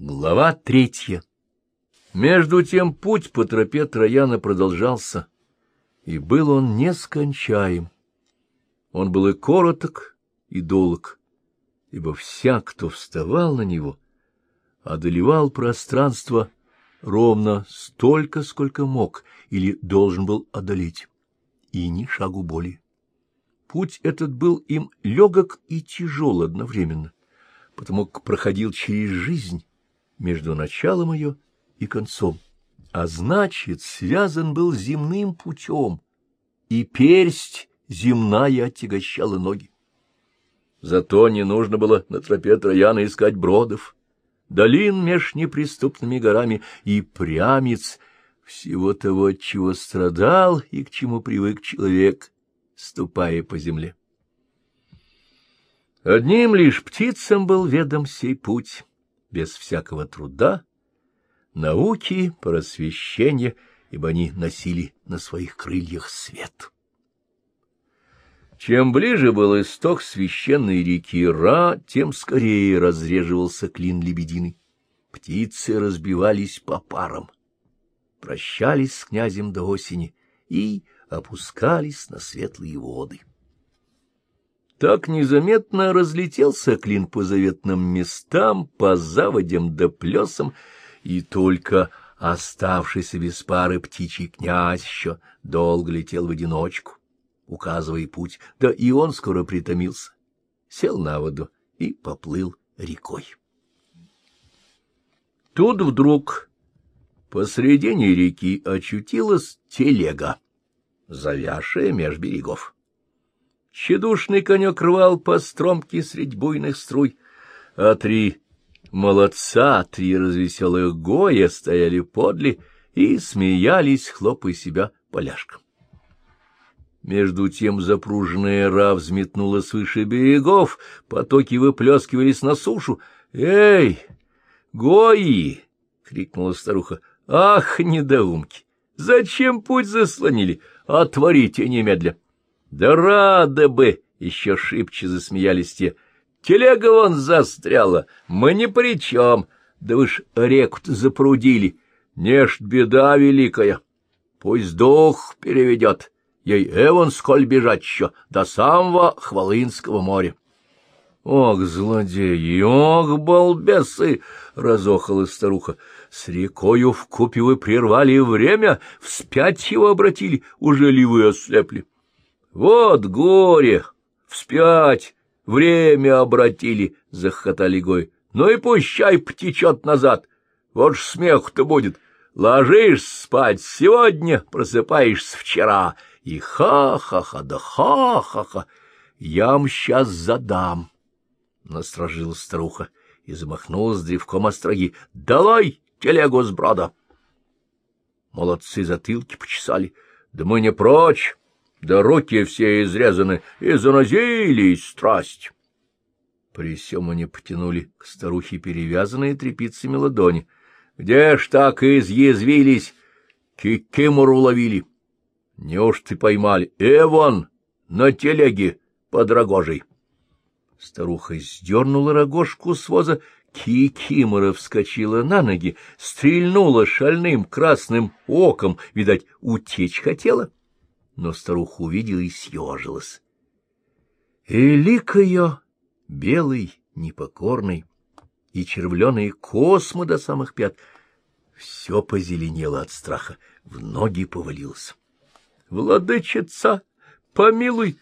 Глава третья. Между тем путь по тропе Трояна продолжался, и был он нескончаем. Он был и короток, и долг, ибо всяк, кто вставал на него, одолевал пространство ровно столько, сколько мог или должен был одолеть, и ни шагу более. Путь этот был им легок и тяжел одновременно, потому как проходил через жизнь, между началом ее и концом, а значит, связан был земным путем, и персть земная отягощала ноги. Зато не нужно было на тропе Трояна искать бродов, долин меж неприступными горами и прямец всего того, от чего страдал и к чему привык человек, ступая по земле. Одним лишь птицам был ведом сей путь, без всякого труда, науки, просвещения, ибо они носили на своих крыльях свет. Чем ближе был исток священной реки Ра, тем скорее разреживался клин лебединый. Птицы разбивались по парам, прощались с князем до осени и опускались на светлые воды. Так незаметно разлетелся клин по заветным местам, по заводям да плесам, и только оставшийся без пары птичий князь еще долго летел в одиночку, указывая путь, да и он скоро притомился, сел на воду и поплыл рекой. Тут вдруг посредине реки очутилась телега, завязшая меж берегов. Щедушный конек рвал по стромке средь буйных струй, а три молодца, три развеселых гоя стояли подле и смеялись, хлопая себя поляшком. Между тем запруженная ра взметнула свыше берегов, потоки выплескивались на сушу. «Эй, гои!» — крикнула старуха. «Ах, недоумки! Зачем путь заслонили? Отворите немедля!» Да рады бы! — еще шибче засмеялись те. Телега вон застряла, мы ни при чем. Да вы ж реку-то запрудили. Не ж беда великая. Пусть дух переведет. Ей Эван сколь бежать еще до самого Хвалынского моря. — Ох, злодеи, ох, балбесы! — разохалась старуха. — С рекою в купе вы прервали время, вспять его обратили, уже ли вы ослепли? — вот горе! Вспять! Время обратили! — захотали Гой. Ну и пущай потечет назад. Вот ж смех-то будет. Ложишься спать сегодня, просыпаешься вчера. И ха-ха-ха, да ха-ха-ха. Я вам сейчас задам. Насторожила старуха и замахнулась древком остроги. Долой телегу с брода! Молодцы затылки почесали. Да мы не прочь да руки все изрезаны, и занозились страсть. При сём они потянули к старухе перевязанные тряпицами ладони. Где ж так изъязвились? Кикимору ловили. Неужто поймали? Эвон, на телеге под рогожей. Старуха сдернула рогожку с воза, Кикимора вскочила на ноги, стрельнула шальным красным оком, видать, утечь хотела. — но старуха увидела и съежилась. И ее, белый, непокорный, и червленые космы до самых пят, все позеленело от страха, в ноги повалилось. — Владычица, помилуй,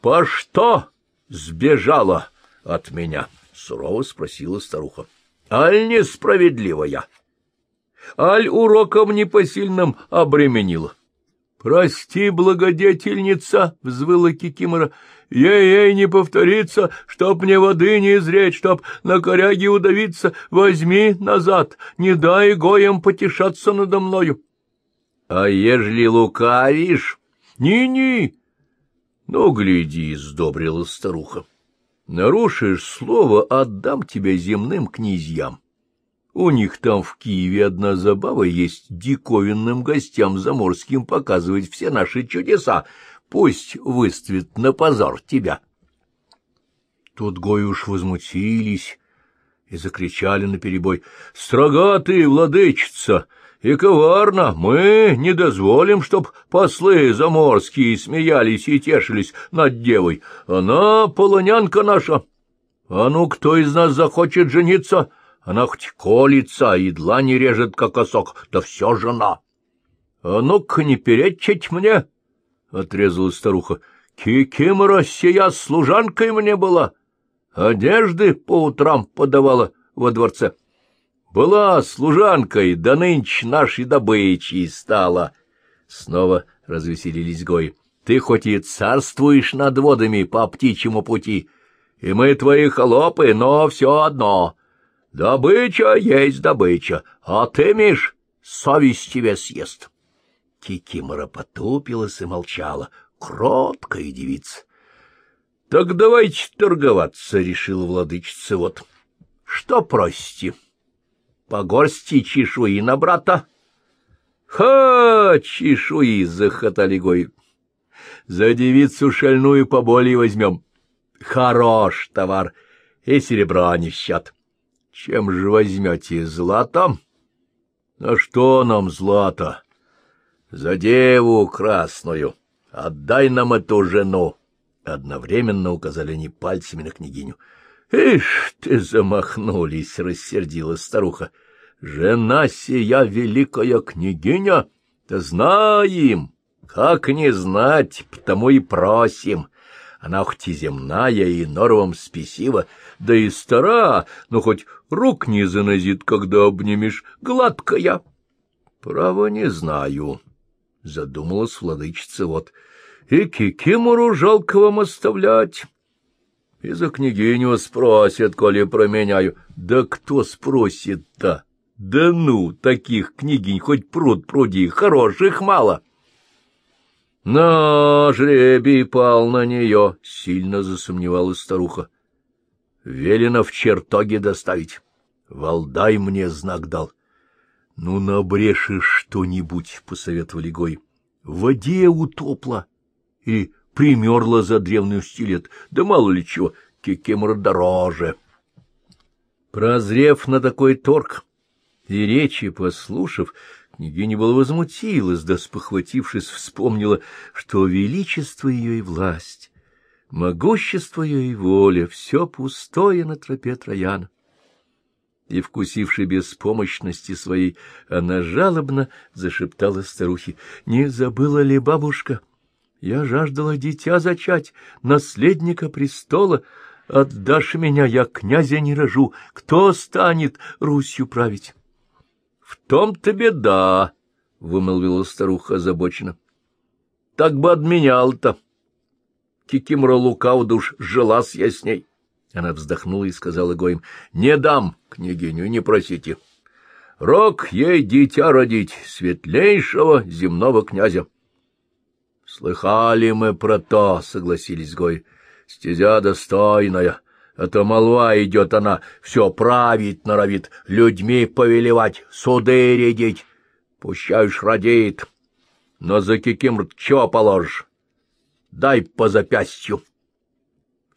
по что сбежала от меня? — сурово спросила старуха. — Аль несправедливо я? Аль уроком непосильным обременила? «Прости, благодетельница!» — взвыла Кикимора. «Ей-ей не повторится, чтоб мне воды не изреть, чтоб на коряге удавиться. Возьми назад, не дай гоям потешаться надо мною». «А ежели лукавишь?» «Ни-ни!» «Ну, гляди!» — сдобрила старуха. «Нарушишь слово, отдам тебя земным князьям». У них там в Киеве одна забава есть диковинным гостям заморским показывать все наши чудеса. Пусть выставит на позор тебя. Тут гои уж возмутились и закричали наперебой. — Строга ты, владычица! И коварно! Мы не дозволим, чтоб послы заморские смеялись и тешились над девой. Она полонянка наша. А ну, кто из нас захочет жениться? Она хоть колется, и длани режет, как осок, да все жена. — А ну-ка не перечить мне! — отрезала старуха. — Кикимора сия служанкой мне была. Одежды по утрам подавала во дворце. Была служанкой, да нынче нашей добычей стала. Снова развеселились гои. Ты хоть и царствуешь над водами по птичьему пути, и мы твои холопы, но все одно. Добыча есть добыча, а ты, Миш, совесть тебе съест. Кикимора потупилась и молчала, кроткая девица. — Так давайте торговаться, — решила владычица. Вот что просите? По горсти чешуи на брата? — Ха! Чешуи! — захотали гои. — За девицу шальную поболее возьмем. Хорош товар, и серебра не счет. Чем же возьмете? Златом? А что нам злато? За деву красную. Отдай нам эту жену. Одновременно указали они пальцами на княгиню. — Ишь ты, замахнулись, — рассердилась старуха. — Жена сия великая княгиня? Да знаем, как не знать, потому и просим. Она хоть и земная, и норовом спесива, да и стара, но хоть рук не занозит, когда обнимешь, гладкая. — Право не знаю, — задумалась владычица вот. — И кикимору жалко вам оставлять. И за княгиню спросят, коли променяю. Да кто спросит-то? Да ну, таких княгинь хоть пруд пруди, хороших мало. Но жребий пал на нее, — сильно засомневалась старуха. Велено в чертоге доставить. Валдай мне знак дал. — Ну, набрешешь что-нибудь, — посоветовали Гой. — В воде утопла или примерла за древний стилет, да мало ли чего, кикемор дороже. Прозрев на такой торг и речи послушав, княгиня была возмутилась, да, спохватившись, вспомнила, что величество ее и власть, могущество ее и воля — все пустое на тропе Трояна и, вкусивши беспомощности своей, она жалобно зашептала старухе, — Не забыла ли бабушка? Я жаждала дитя зачать, наследника престола. Отдашь меня, я князя не рожу. Кто станет Русью править? — В том-то беда, — вымолвила старуха озабоченно. — Так бы отменял-то. Кикимора лукав душ, жила я с ней. Она вздохнула и сказала Гоим, — Не дам, княгиню, не просите. Рок ей дитя родить, светлейшего земного князя. — Слыхали мы про то, — согласились Гой. — Стезя достойная, а то молва идет она, все править норовит, людьми повелевать, суды рядить. Пущай уж родит, но за киким чего положишь? Дай по запястью.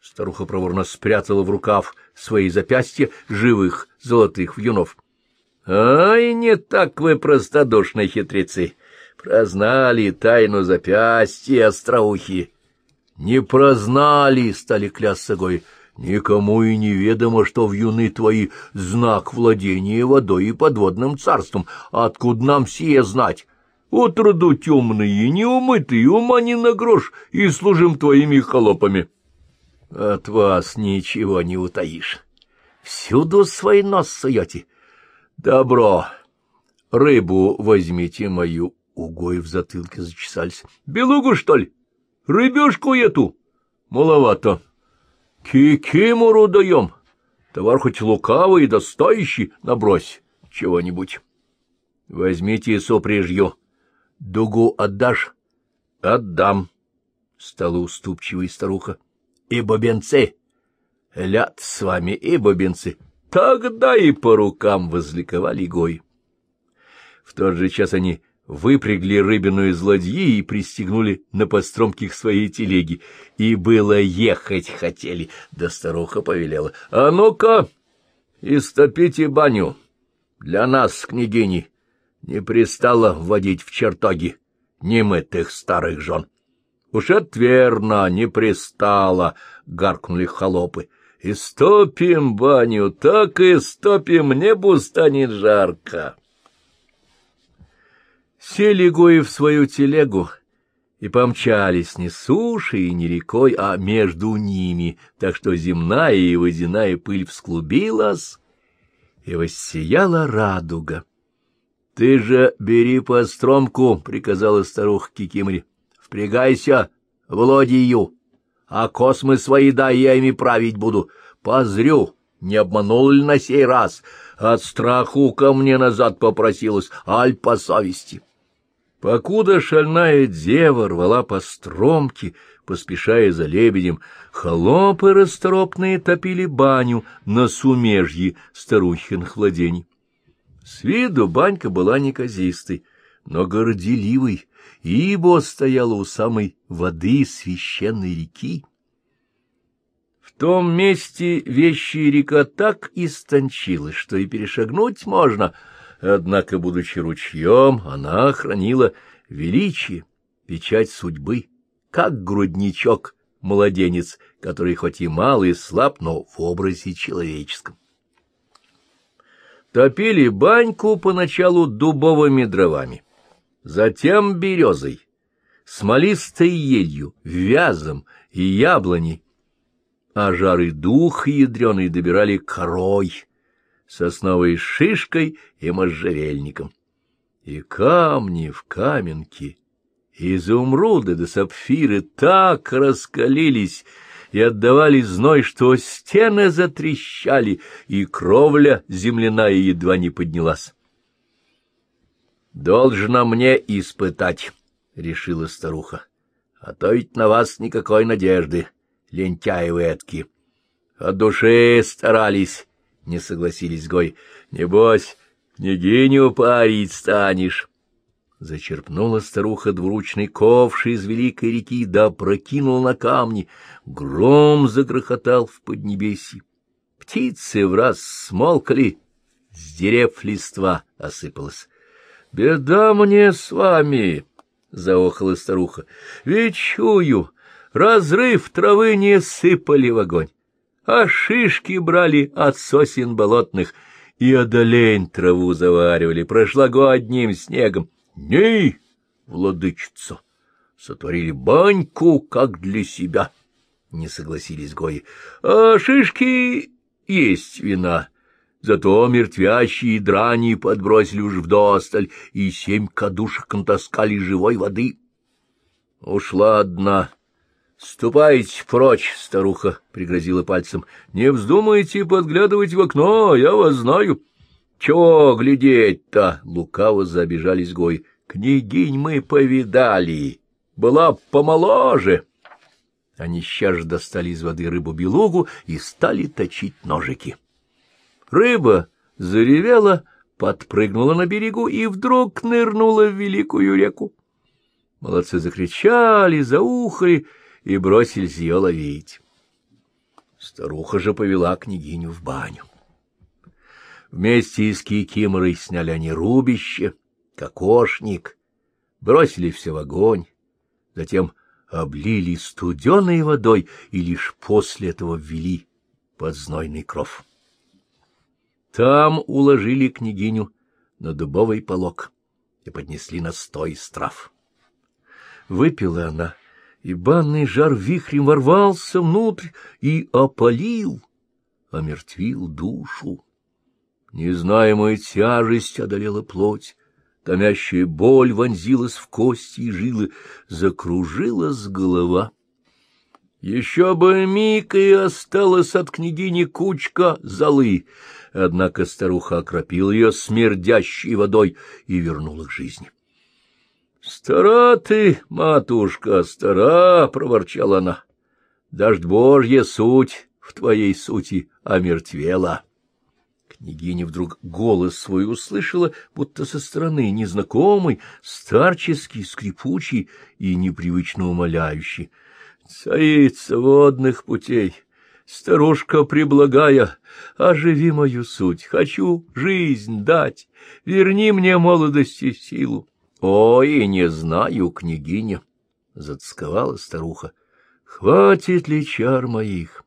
Старуха проворно спрятала в рукав свои запястья живых золотых вьюнов. — Ай, не так вы простодушные хитрецы! Прознали тайну запястья остроухи. — Не прознали, — стали клясться гой. — Никому и неведомо, что в юны твои знак владения водой и подводным царством. Откуда нам сие знать? Отроду темные, неумытые, ума не на грош, и служим твоими холопами. — от вас ничего не утаишь. Всюду свой нос суете. Добро. Рыбу возьмите мою. Угои в затылке зачесались. Белугу, что ли? Рыбешку эту? Маловато. Кикимору даем. Товар хоть лукавый да стоящий, набрось чего-нибудь. Возьмите сопряжью. Дугу отдашь? Отдам. Стала уступчивой старуха и бубенцы. Ляд с вами и бубенцы. Тогда и по рукам возликовали гой. В тот же час они выпрягли рыбину из ладьи и пристегнули на постромке к своей телеге. И было ехать хотели, да старуха повелела. — А ну-ка, Истопите баню. Для нас, княгини, не пристало вводить в чертоги немытых старых жен. Уж это не пристало, — гаркнули холопы. Истопим баню, так и стопим, небу станет жарко. Сели гои в свою телегу и помчались не сушей и не рекой, а между ними, так что земная и водяная пыль всклубилась, и воссияла радуга. — Ты же бери по стромку, — приказала старуха Кикимори. — Впрягайся в лодию, а космы свои дай, я ими править буду. Позрю, не обманул ли на сей раз? От страху ко мне назад попросилась, аль по совести. Покуда шальная дева рвала по стромке, поспешая за лебедем, холопы расторопные топили баню на сумежье старухиных владений. С виду банька была неказистой, но горделивой, ибо стояла у самой воды священной реки. В том месте вещи река так истончилась, что и перешагнуть можно, однако, будучи ручьем, она хранила величие, печать судьбы, как грудничок, младенец, который хоть и мал и слаб, но в образе человеческом. Топили баньку поначалу дубовыми дровами, затем березой, смолистой елью, вязом и яблоней, а жары дух ядреный добирали корой, сосновой шишкой и можжевельником. И камни в каменке, изумруды да сапфиры так раскалились, и отдавали зной, что стены затрещали, и кровля земляная едва не поднялась. — Должна мне испытать, — решила старуха, — а то ведь на вас никакой надежды, лентяевы этки. От души старались, — не согласились Гой. — Небось, княгиню парить станешь. Зачерпнула старуха двуручный ковш из великой реки, да прокинула на камни. Гром загрохотал в поднебесье. Птицы в раз смолкали, с дерев листва осыпалась. — Беда мне с вами! — заохала старуха. — Ведь чую, разрыв травы не сыпали в огонь, а шишки брали от сосен болотных и одолень траву заваривали прошлогодним снегом. Ней, владычица, сотворили баньку, как для себя, — не согласились гои. А шишки есть вина, зато мертвящие драни подбросили уж вдосталь, и семь кадушек натаскали живой воды. Ушла одна. — Ступайте прочь, — старуха пригрозила пальцем. — Не вздумайте подглядывать в окно, я вас знаю. — чего глядеть-то? — лукаво забежались гои. — Княгинь мы повидали, была помоложе. Они сейчас же достали из воды рыбу-белугу и стали точить ножики. Рыба заревела, подпрыгнула на берегу и вдруг нырнула в великую реку. Молодцы закричали, заухали и бросились ее ловить. Старуха же повела княгиню в баню. Вместе с Кикиморой сняли они рубище, кокошник, бросили все в огонь, затем облили студеной водой и лишь после этого ввели под знойный кров. Там уложили княгиню на дубовый полог и поднесли настой из трав. Выпила она, и банный жар вихрем ворвался внутрь и опалил, омертвил душу. Незнаемая тяжесть одолела плоть, томящая боль вонзилась в кости и жилы, закружилась голова. Еще бы миг и осталась от княгини кучка золы, однако старуха окропила ее смердящей водой и вернула к жизни. — Стара ты, матушка, стара! — проворчала она. — Дождь Божья суть в твоей сути омертвела. Княгиня вдруг голос свой услышала, будто со стороны, незнакомый, старческий, скрипучий и непривычно умоляющий. — Царица водных путей, Старушка преблагая, оживи мою суть, хочу жизнь дать, верни мне молодость и силу. — Ой, не знаю, княгиня, — затасковала старуха, — хватит ли чар моих?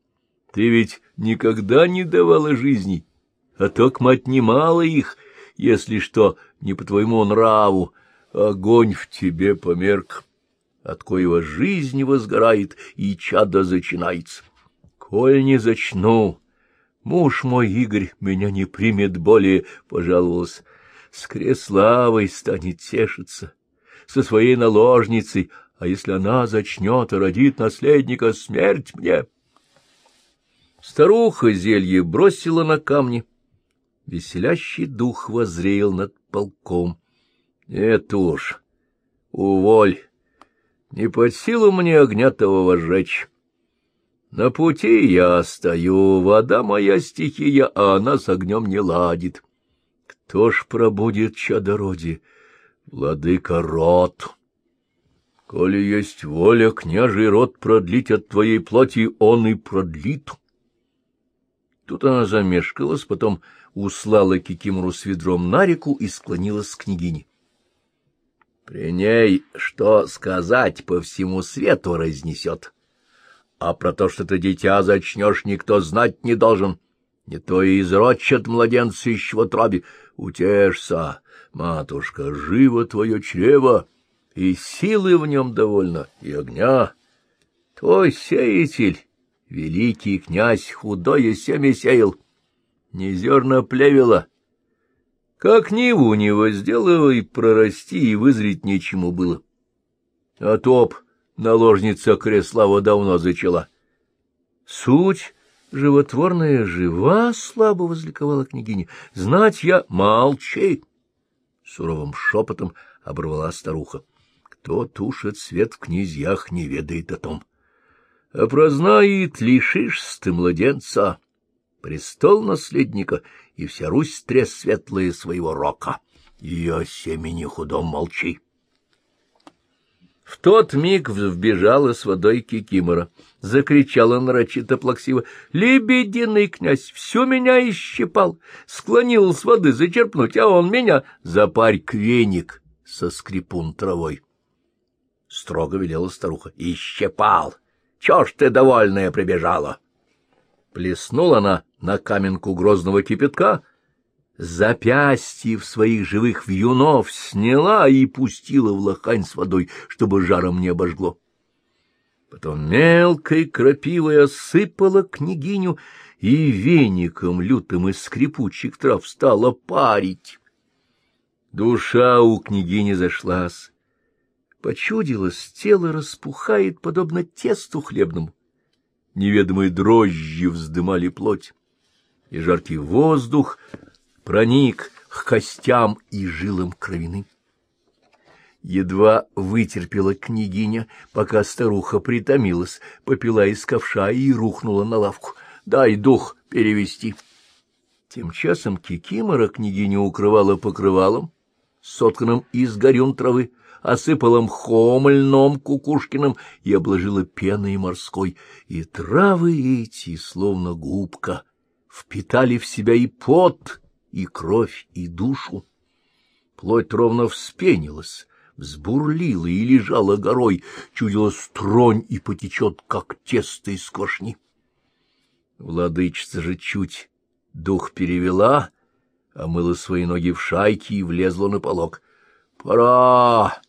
Ты ведь никогда не давала жизни, а только отнимала их, если что, не по твоему нраву, огонь в тебе померк, от коего жизнь возгорает и чадо зачинается. Коль не зачну, муж мой Игорь меня не примет более, — пожаловалась, — с креславой станет тешиться, со своей наложницей, а если она зачнет и родит наследника, смерть мне. Старуха зелье бросила на камни. Веселящий дух возреял над полком. — Это уж, уволь, не под силу мне огня того возжечь. На пути я стою, вода моя стихия, а она с огнем не ладит. Кто ж пробудет чадородие? Владыка род. Коли есть воля, княжий род продлить от твоей плоти, он и продлит. Тут она замешкалась, потом услала Кикимору с ведром на реку и склонилась к княгине. При ней что сказать по всему свету разнесет а про то, что ты дитя зачнешь, никто знать не должен. Не то и изрочат младенца еще в утробе. Утешься, матушка, живо твое чрево, и силы в нем довольно, и огня. Твой сеятель, великий князь, худое семя сеял, не зерна плевело. Как Ниву не возделывай, прорасти и вызреть нечему было. А топ наложница Креслава давно зачала. Суть животворная жива, слабо возликовала княгиня. Знать я молчи. Суровым шепотом оборвала старуха. Кто тушит свет в князьях, не ведает о том. А прознает, лишишься ты младенца, престол наследника, и вся Русь трес светлая своего рока. О семени худом молчи. В тот миг вбежала с водой Кикимора. Закричала нарочито плаксиво. — Лебединый князь всю меня исщипал. Склонил с воды зачерпнуть, а он меня запарь квеник со скрипун травой. Строго велела старуха. — Исщипал! Чё ж ты довольная прибежала? Плеснула она на каменку грозного кипятка — запястье в своих живых вьюнов сняла и пустила в лохань с водой, чтобы жаром не обожгло. Потом мелкой крапивой осыпала княгиню и веником лютым из скрипучих трав стала парить. Душа у княгини зашлась. Почудилось, тело распухает, подобно тесту хлебному. Неведомые дрожжи вздымали плоть, и жаркий воздух проник к костям и жилам кровины. Едва вытерпела княгиня, пока старуха притомилась, попила из ковша и рухнула на лавку. «Дай дух перевести». Тем часом Кикимора княгиня укрывала покрывалом, сотканным из горюн травы, осыпала мхом льном кукушкиным и обложила пеной морской, и травы эти, словно губка, впитали в себя и пот, и кровь, и душу. Плоть ровно вспенилась, взбурлила и лежала горой, чудила стронь и потечет, как тесто из квашни. Владычица же чуть дух перевела, омыла свои ноги в шайки и влезла на полог. «Пора!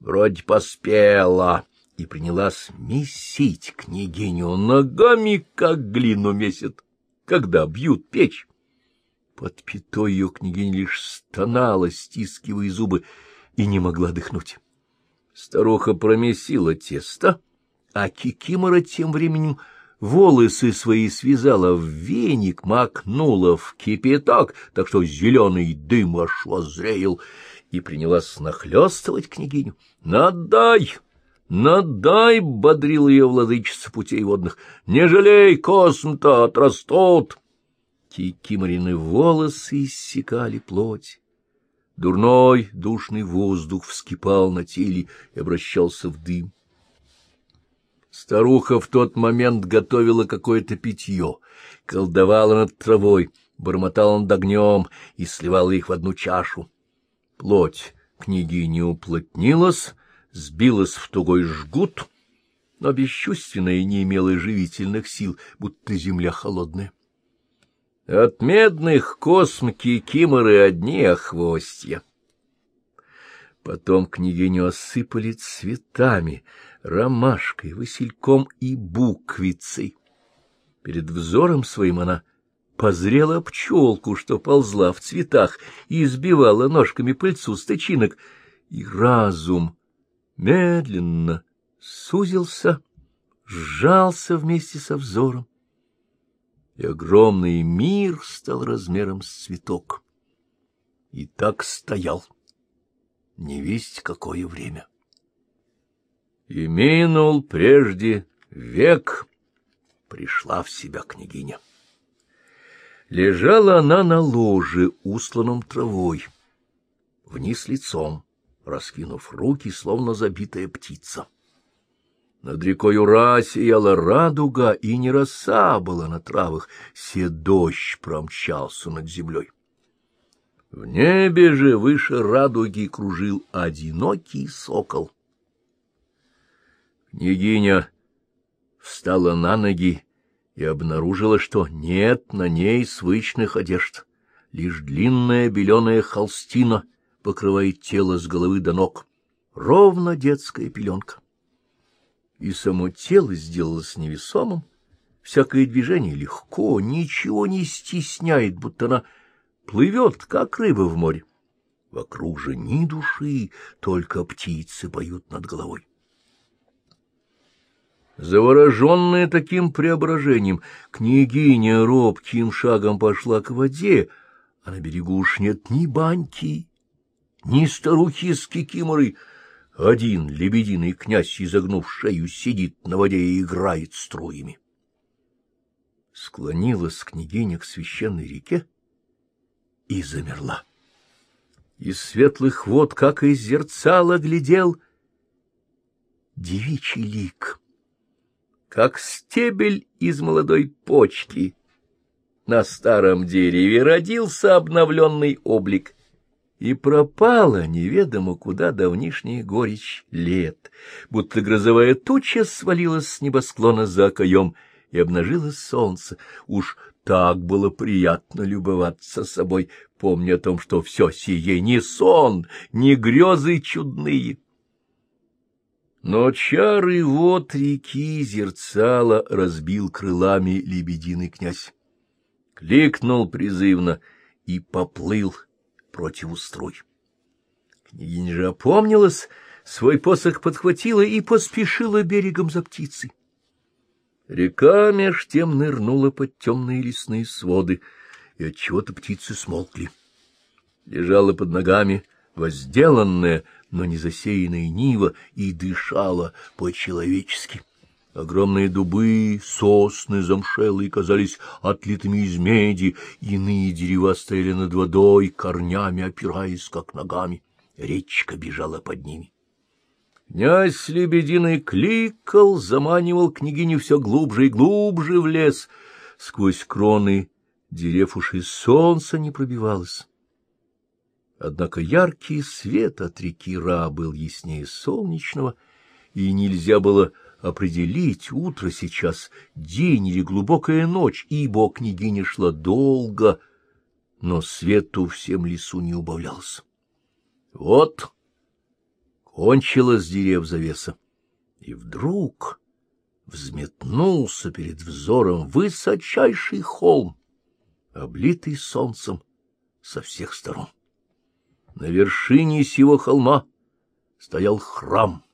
Вроде поспела!» И принялась месить княгиню ногами, как глину месят, когда бьют печь. Под пятой ее княгиня лишь стонала, стискивая зубы, и не могла дыхнуть. Старуха промесила тесто, а Кикимора тем временем волосы свои связала в веник, макнула в кипяток, так что зеленый дым аж воззреял, и принялась нахлестывать княгиню. «Надай! Надай!» — бодрил ее владычица путей водных. «Не жалей, косм-то отрастут!» Кикиморины волосы иссекали плоть. Дурной, душный воздух вскипал на теле и обращался в дым. Старуха в тот момент готовила какое-то питье, колдовала над травой, бормотала над огнем и сливала их в одну чашу. Плоть княгини уплотнилась, сбилась в тугой жгут, но бесчувственная не имела живительных сил, будто земля холодная. От медных космки киморы одни охвостья. Потом княгиню осыпали цветами, ромашкой, васильком и буквицей. Перед взором своим она позрела пчелку, что ползла в цветах и избивала ножками пыльцу с тычинок, и разум медленно сузился, сжался вместе со взором, и огромный мир стал размером с цветок. И так стоял, не весть какое время. И минул прежде век, пришла в себя княгиня. Лежала она на ложе, усланном травой, вниз лицом, раскинув руки, словно забитая птица. Над рекой Ура сияла радуга, и не роса была на травах, се дождь промчался над землей. В небе же выше радуги кружил одинокий сокол. Княгиня встала на ноги и обнаружила, что нет на ней свычных одежд, лишь длинная беленая холстина покрывает тело с головы до ног, ровно детская пеленка. И само тело сделалось невесомым, всякое движение легко, ничего не стесняет, будто она плывет, как рыба в море. Вокруг же ни души, только птицы поют над головой. Завороженная таким преображением, княгиня робким шагом пошла к воде, а на берегу уж нет ни баньки, ни старухи с кикиморой. Один лебединый князь, изогнув шею, сидит на воде и играет струями. Склонилась княгиня к священной реке и замерла. Из светлых вод, как из зерцала, глядел девичий лик — как стебель из молодой почки. На старом дереве родился обновленный облик, и пропала неведомо куда давнишняя горечь лет, будто грозовая туча свалилась с небосклона за окоем и обнажило солнце. Уж так было приятно любоваться собой, помня о том, что все сие не сон, не грезы чудные. Но чары вот реки зерцала разбил крылами лебединый князь. Кликнул призывно и поплыл против струй. Княгиня же опомнилась, свой посох подхватила и поспешила берегом за птицей. Река меж тем нырнула под темные лесные своды, и отчего-то птицы смолкли. Лежала под ногами возделанная, но не засеянная нива и дышала по-человечески. Огромные дубы, сосны замшелые казались отлитыми из меди, иные дерева стояли над водой, корнями опираясь, как ногами. Речка бежала под ними. Князь Лебединый кликал, заманивал княгиню все глубже и глубже в лес. Сквозь кроны дерев уж и солнце не пробивалось. Однако яркий свет от реки Ра был яснее солнечного, и нельзя было определить, утро сейчас, день или глубокая ночь, ибо княгиня шла долго, но свету всем лесу не убавлялся. Вот кончилась дерев завеса, и вдруг взметнулся перед взором высочайший холм, облитый солнцем со всех сторон. На вершине сего холма стоял храм,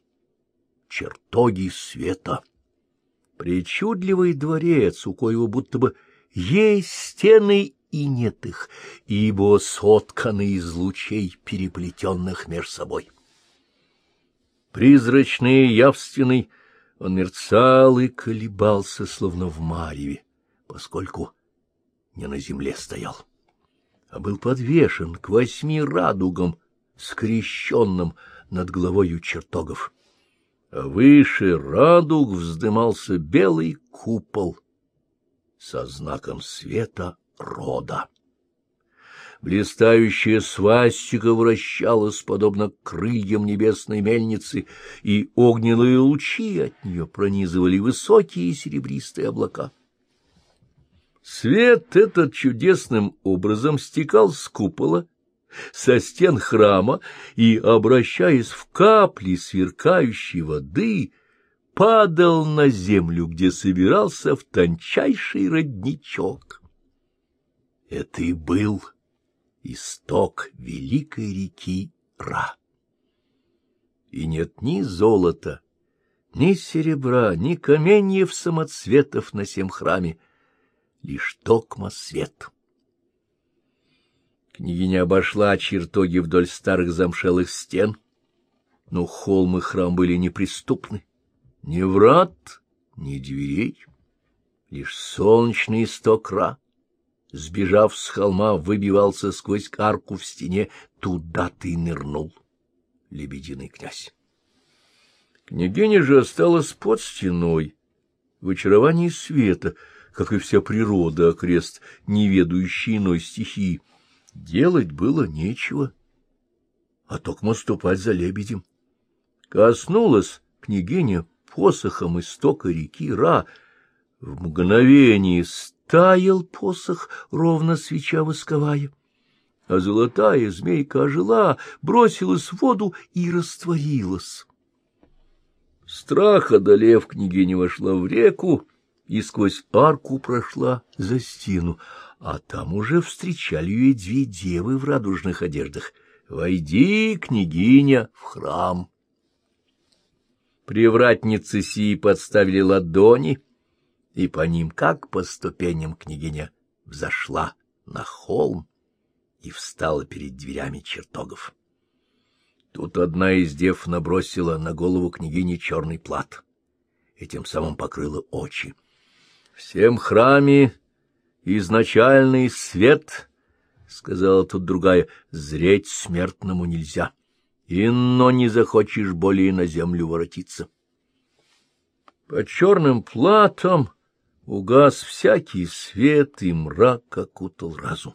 чертоги света. Причудливый дворец, у коего будто бы есть стены и нет их, ибо сотканы из лучей, переплетенных меж собой. Призрачный и явственный, он мерцал и колебался, словно в мареве, поскольку не на земле стоял а был подвешен к восьми радугам, скрещенным над головою чертогов. А выше радуг вздымался белый купол со знаком света рода. Блистающая свастика вращалась, подобно крыльям небесной мельницы, и огненные лучи от нее пронизывали высокие серебристые облака. Свет этот чудесным образом стекал с купола, со стен храма и, обращаясь в капли сверкающей воды, падал на землю, где собирался в тончайший родничок. Это и был исток великой реки Ра. И нет ни золота, ни серебра, ни каменьев самоцветов на всем храме, лишь токма свет. Княгиня обошла чертоги вдоль старых замшелых стен, но холм и храм были неприступны. Ни врат, ни дверей, лишь солнечный исток Ра сбежав с холма, выбивался сквозь арку в стене. Туда ты нырнул, лебединый князь. Княгиня же осталась под стеной, в очаровании света, как и вся природа окрест, не ведающей иной стихии. Делать было нечего, а только ступать за лебедем. Коснулась княгиня посохом истока реки Ра, в мгновение таял посох, ровно свеча восковая. А золотая змейка ожила, бросилась в воду и растворилась. Страх одолев, княгиня вошла в реку и сквозь арку прошла за стену, а там уже встречали ее две девы в радужных одеждах. «Войди, княгиня, в храм!» Привратницы сии подставили ладони — и по ним, как по ступеням, княгиня взошла на холм и встала перед дверями чертогов. Тут одна из дев набросила на голову княгини черный плат и тем самым покрыла очи. — Всем храме изначальный свет, — сказала тут другая, — зреть смертному нельзя, ино не захочешь более на землю воротиться. По черным платам Угас всякий свет, и мрак окутал разум.